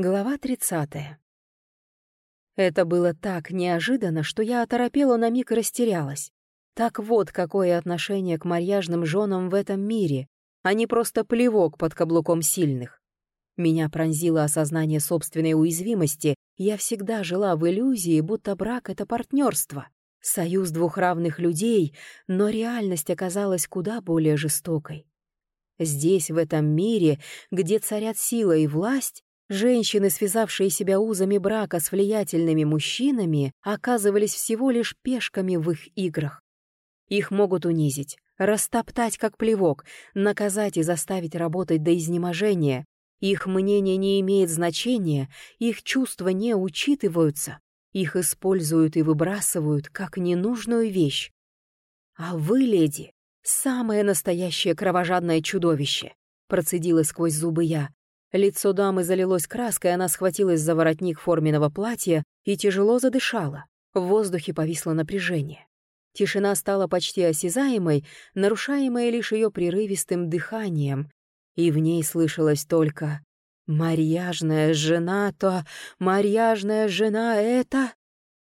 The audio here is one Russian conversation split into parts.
Глава 30. Это было так неожиданно, что я оторопела на миг и растерялась. Так вот, какое отношение к марьяжным женам в этом мире, а не просто плевок под каблуком сильных. Меня пронзило осознание собственной уязвимости, я всегда жила в иллюзии, будто брак — это партнерство, союз двух равных людей, но реальность оказалась куда более жестокой. Здесь, в этом мире, где царят сила и власть, Женщины, связавшие себя узами брака с влиятельными мужчинами, оказывались всего лишь пешками в их играх. Их могут унизить, растоптать как плевок, наказать и заставить работать до изнеможения. Их мнение не имеет значения, их чувства не учитываются, их используют и выбрасывают как ненужную вещь. А вы, леди, самое настоящее кровожадное чудовище, процедила сквозь зубы я. Лицо дамы залилось краской, она схватилась за воротник форменного платья и тяжело задышала. В воздухе повисло напряжение. Тишина стала почти осязаемой, нарушаемая лишь ее прерывистым дыханием, и в ней слышалось только «Марьяжная жена то, марьяжная жена это...»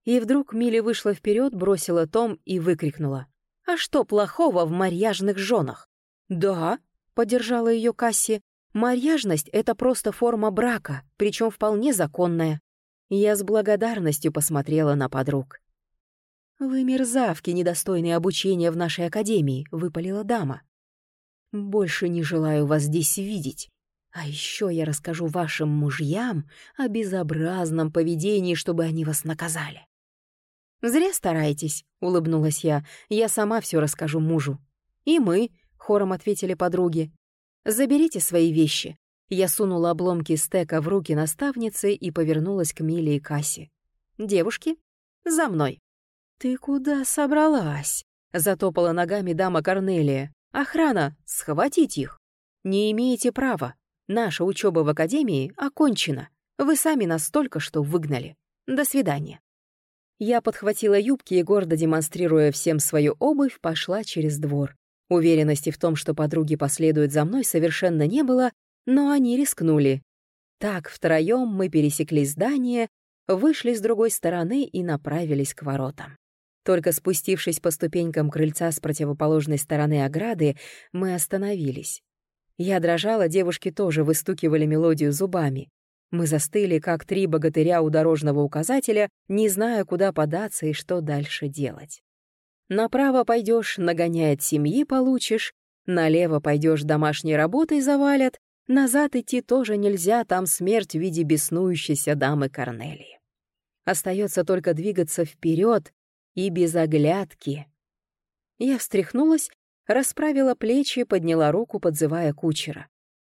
И вдруг Милли вышла вперед, бросила том и выкрикнула. «А что плохого в марьяжных женах?» «Да», — поддержала ее Касси, Марьяжность — это просто форма брака, причем вполне законная. Я с благодарностью посмотрела на подруг. «Вы мерзавки, недостойные обучения в нашей академии», — выпалила дама. «Больше не желаю вас здесь видеть. А еще я расскажу вашим мужьям о безобразном поведении, чтобы они вас наказали». «Зря стараетесь», — улыбнулась я. «Я сама все расскажу мужу». «И мы», — хором ответили подруги. «Заберите свои вещи». Я сунула обломки стека в руки наставницы и повернулась к Миле и Кассе. «Девушки, за мной». «Ты куда собралась?» — затопала ногами дама Корнелия. «Охрана! Схватить их!» «Не имеете права. Наша учеба в академии окончена. Вы сами нас только что выгнали. До свидания». Я подхватила юбки и, гордо демонстрируя всем свою обувь, пошла через двор. Уверенности в том, что подруги последуют за мной, совершенно не было, но они рискнули. Так, втроем мы пересекли здание, вышли с другой стороны и направились к воротам. Только спустившись по ступенькам крыльца с противоположной стороны ограды, мы остановились. Я дрожала, девушки тоже выстукивали мелодию зубами. Мы застыли, как три богатыря у дорожного указателя, не зная, куда податься и что дальше делать. Направо пойдешь, нагоняет семьи получишь, налево пойдешь, домашней работой завалят, назад идти тоже нельзя, там смерть в виде беснующейся дамы Корнелии. Остается только двигаться вперед и без оглядки. Я встряхнулась, расправила плечи, подняла руку, подзывая кучера.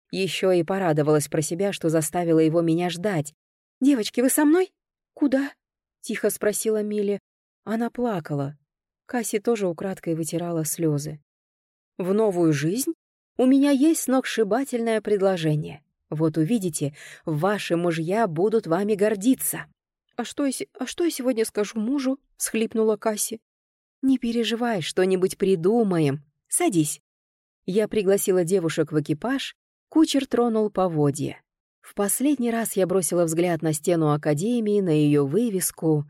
Еще и порадовалась про себя, что заставила его меня ждать. «Девочки, вы со мной?» «Куда?» — тихо спросила Милли. Она плакала, Касси тоже украдкой вытирала слезы. «В новую жизнь у меня есть сногсшибательное предложение. Вот увидите, ваши мужья будут вами гордиться». «А что я, а что я сегодня скажу мужу?» — схлипнула Касси. «Не переживай, что-нибудь придумаем. Садись». Я пригласила девушек в экипаж, кучер тронул поводья. В последний раз я бросила взгляд на стену Академии, на ее вывеску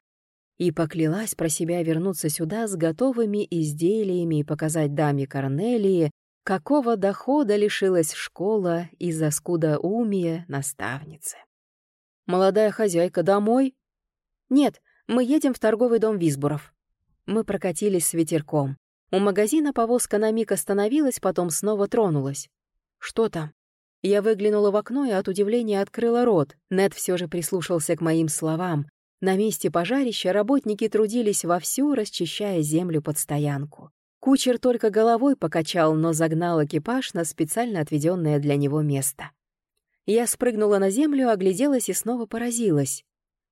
и поклялась про себя вернуться сюда с готовыми изделиями и показать даме Корнелии, какого дохода лишилась школа из-за скудоумия наставницы. «Молодая хозяйка домой?» «Нет, мы едем в торговый дом Висбуров». Мы прокатились с ветерком. У магазина повозка на миг остановилась, потом снова тронулась. «Что там?» Я выглянула в окно и от удивления открыла рот. Нед все же прислушался к моим словам, на месте пожарища работники трудились вовсю, расчищая землю под стоянку. Кучер только головой покачал, но загнал экипаж на специально отведенное для него место. Я спрыгнула на землю, огляделась и снова поразилась.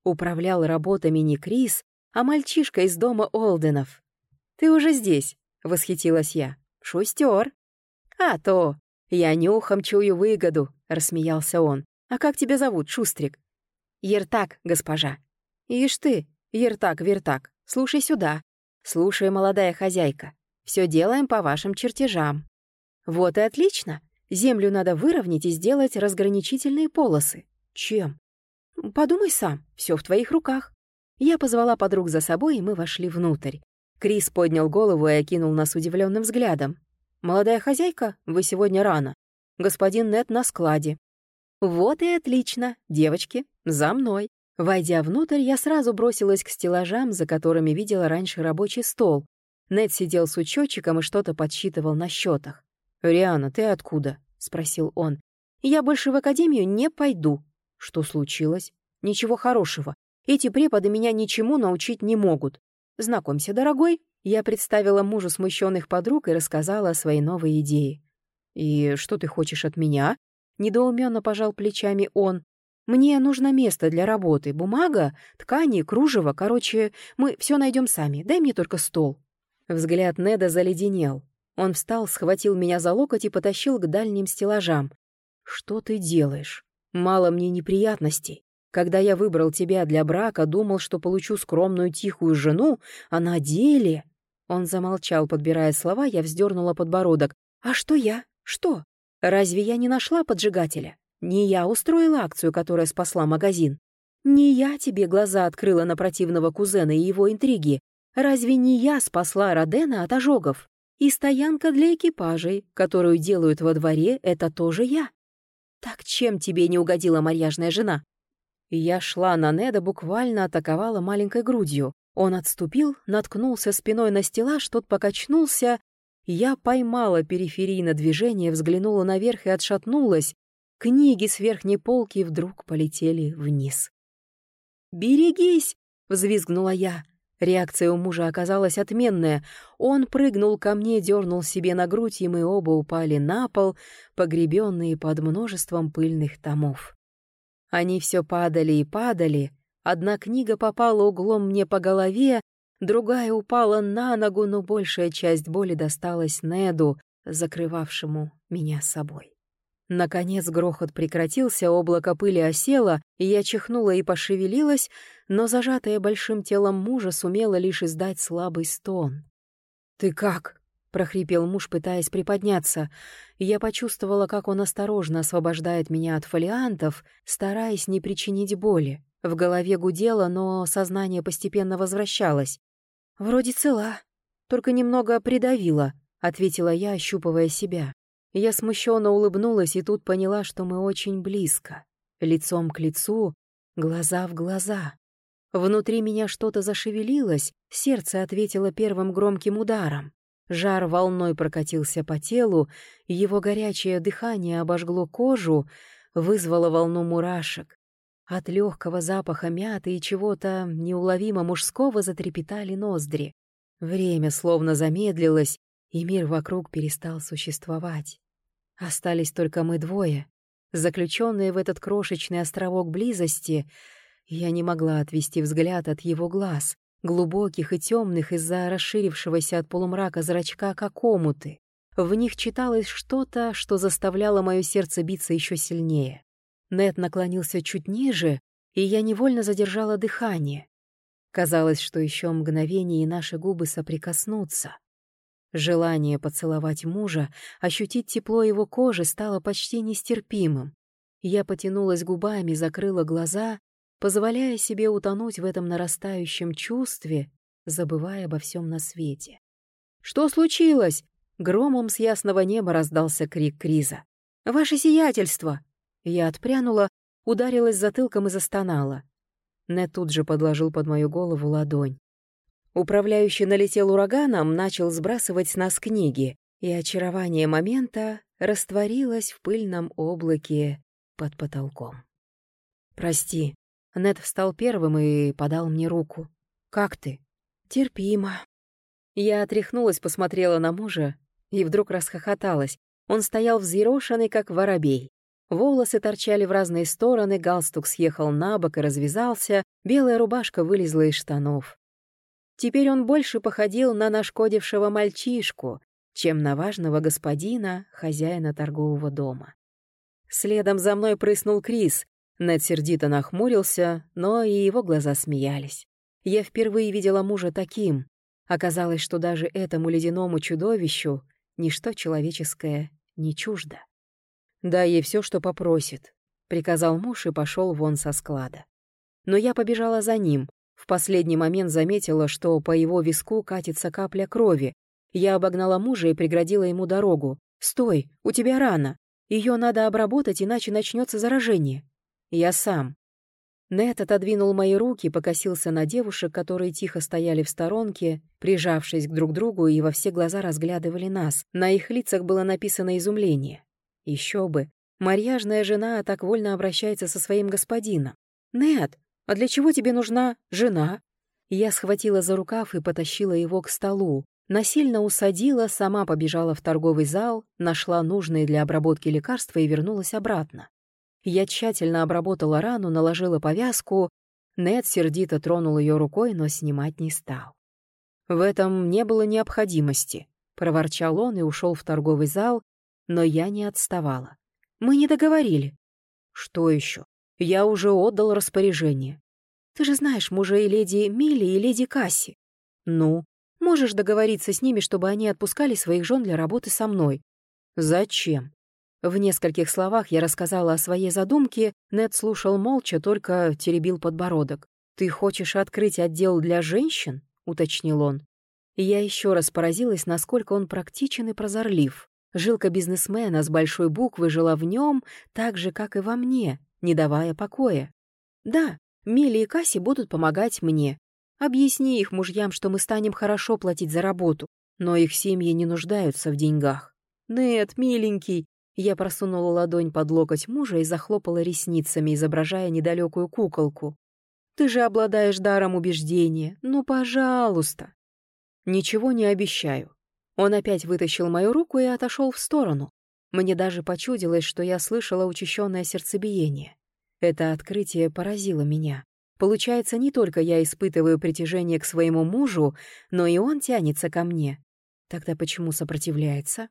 Управлял работами не Крис, а мальчишка из дома Олденов. «Ты уже здесь», — восхитилась я. «Шустер». «А то! Я нюхом чую выгоду», — рассмеялся он. «А как тебя зовут, Шустрик?» «Ертак, госпожа», «Ишь ты, ертак-вертак, слушай сюда. Слушай, молодая хозяйка, все делаем по вашим чертежам». «Вот и отлично. Землю надо выровнять и сделать разграничительные полосы. Чем? Подумай сам, все в твоих руках. Я позвала подруг за собой, и мы вошли внутрь. Крис поднял голову и окинул нас удивленным взглядом. «Молодая хозяйка, вы сегодня рано. Господин Нет на складе». «Вот и отлично. Девочки, за мной». Войдя внутрь, я сразу бросилась к стеллажам, за которыми видела раньше рабочий стол. Нед сидел с учетчиком и что-то подсчитывал на счетах. «Риана, ты откуда?» — спросил он. «Я больше в академию не пойду». «Что случилось?» «Ничего хорошего. Эти преподы меня ничему научить не могут. Знакомься, дорогой». Я представила мужу смущенных подруг и рассказала о своей новой идее. «И что ты хочешь от меня?» Недоуменно пожал плечами он. Мне нужно место для работы, бумага, ткани, кружево, короче, мы все найдем сами, дай мне только стол». Взгляд Неда заледенел. Он встал, схватил меня за локоть и потащил к дальним стеллажам. «Что ты делаешь? Мало мне неприятностей. Когда я выбрал тебя для брака, думал, что получу скромную тихую жену, а на деле...» Он замолчал, подбирая слова, я вздернула подбородок. «А что я? Что? Разве я не нашла поджигателя? Не я устроила акцию, которая спасла магазин. Не я тебе глаза открыла на противного кузена и его интриги. Разве не я спасла Родена от ожогов? И стоянка для экипажей, которую делают во дворе, это тоже я. Так чем тебе не угодила марьяжная жена? Я шла на Неда, буквально атаковала маленькой грудью. Он отступил, наткнулся спиной на стеллаж, тот покачнулся. Я поймала периферийно движение, взглянула наверх и отшатнулась, Книги с верхней полки вдруг полетели вниз. «Берегись!» — взвизгнула я. Реакция у мужа оказалась отменная. Он прыгнул ко мне, дернул себе на грудь, и мы оба упали на пол, погребенные под множеством пыльных томов. Они все падали и падали. Одна книга попала углом мне по голове, другая упала на ногу, но большая часть боли досталась Неду, закрывавшему меня собой. Наконец грохот прекратился, облако пыли осело, я чихнула и пошевелилась, но зажатая большим телом мужа сумела лишь издать слабый стон. «Ты как?» — прохрипел муж, пытаясь приподняться. Я почувствовала, как он осторожно освобождает меня от фолиантов, стараясь не причинить боли. В голове гудело, но сознание постепенно возвращалось. «Вроде цела, только немного придавило», — ответила я, ощупывая себя. Я смущенно улыбнулась и тут поняла, что мы очень близко. Лицом к лицу, глаза в глаза. Внутри меня что-то зашевелилось, сердце ответило первым громким ударом. Жар волной прокатился по телу, его горячее дыхание обожгло кожу, вызвало волну мурашек. От легкого запаха мяты и чего-то неуловимо мужского затрепетали ноздри. Время словно замедлилось, и мир вокруг перестал существовать. Остались только мы двое, заключенные в этот крошечный островок близости. Я не могла отвести взгляд от его глаз, глубоких и темных из-за расширившегося от полумрака зрачка, как омуты. В них читалось что-то, что заставляло мое сердце биться еще сильнее. Нет наклонился чуть ниже, и я невольно задержала дыхание. Казалось, что еще мгновение, и наши губы соприкоснутся. Желание поцеловать мужа, ощутить тепло его кожи стало почти нестерпимым. Я потянулась губами, закрыла глаза, позволяя себе утонуть в этом нарастающем чувстве, забывая обо всем на свете. «Что случилось?» Громом с ясного неба раздался крик Криза. «Ваше сиятельство!» Я отпрянула, ударилась затылком и застонала. Нет тут же подложил под мою голову ладонь. Управляющий налетел ураганом, начал сбрасывать с нас книги, и очарование момента растворилось в пыльном облаке под потолком. «Прости». Нед встал первым и подал мне руку. «Как ты?» «Терпимо». Я отряхнулась, посмотрела на мужа и вдруг расхохоталась. Он стоял взъерошенный, как воробей. Волосы торчали в разные стороны, галстук съехал на бок и развязался, белая рубашка вылезла из штанов. Теперь он больше походил на нашкодившего мальчишку, чем на важного господина, хозяина торгового дома. Следом за мной прыснул Крис. Нед сердито нахмурился, но и его глаза смеялись. Я впервые видела мужа таким. Оказалось, что даже этому ледяному чудовищу ничто человеческое не чуждо. Дай ей все, что попросит. — приказал муж и пошел вон со склада. Но я побежала за ним. В последний момент заметила, что по его виску катится капля крови. Я обогнала мужа и преградила ему дорогу. «Стой, у тебя рана. Ее надо обработать, иначе начнется заражение». «Я сам». Нет отодвинул мои руки, покосился на девушек, которые тихо стояли в сторонке, прижавшись друг к другу и во все глаза разглядывали нас. На их лицах было написано изумление. Еще бы, марьяжная жена так вольно обращается со своим господином. «Нет, а для чего тебе нужна жена?» Я схватила за рукав и потащила его к столу. Насильно усадила, сама побежала в торговый зал, нашла нужные для обработки лекарства и вернулась обратно. Я тщательно обработала рану, наложила повязку. Нед сердито тронул ее рукой, но снимать не стал. В этом не было необходимости. Проворчал он и ушел в торговый зал, но я не отставала. Мы не договорили. Что еще? Я уже отдал распоряжение. Ты же знаешь мужей леди Мили и леди Касси. Ну, можешь договориться с ними, чтобы они отпускали своих жен для работы со мной. Зачем? В нескольких словах я рассказала о своей задумке, Нед слушал молча, только теребил подбородок. «Ты хочешь открыть отдел для женщин?» — уточнил он. я еще раз поразилась, насколько он практичен и прозорлив. Жилка бизнесмена с большой буквы жила в нем так же, как и во мне, не давая покоя. «Да, Милли и Касси будут помогать мне. Объясни их мужьям, что мы станем хорошо платить за работу, но их семьи не нуждаются в деньгах. Нет, миленький, я просунула ладонь под локоть мужа и захлопала ресницами, изображая недалекую куколку. «Ты же обладаешь даром убеждения. Ну, пожалуйста!» «Ничего не обещаю». Он опять вытащил мою руку и отошел в сторону. Мне даже почудилось, что я слышала учащенное сердцебиение. Это открытие поразило меня. Получается, не только я испытываю притяжение к своему мужу, но и он тянется ко мне. Тогда почему сопротивляется?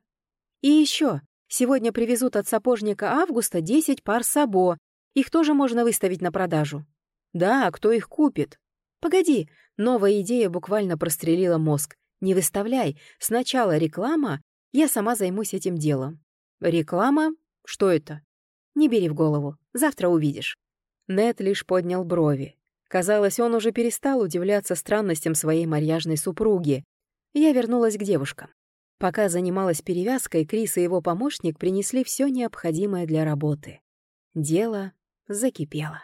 И еще, Сегодня привезут от сапожника Августа 10 пар сабо. Их тоже можно выставить на продажу. Да, кто их купит? Погоди, новая идея буквально прострелила мозг. Не выставляй. Сначала реклама, я сама займусь этим делом. Реклама? Что это? Не бери в голову. Завтра увидишь. Нет лишь поднял брови. Казалось, он уже перестал удивляться странностям своей марьяжной супруги. Я вернулась к девушкам. Пока занималась перевязкой, Крис и его помощник принесли все необходимое для работы. Дело закипело.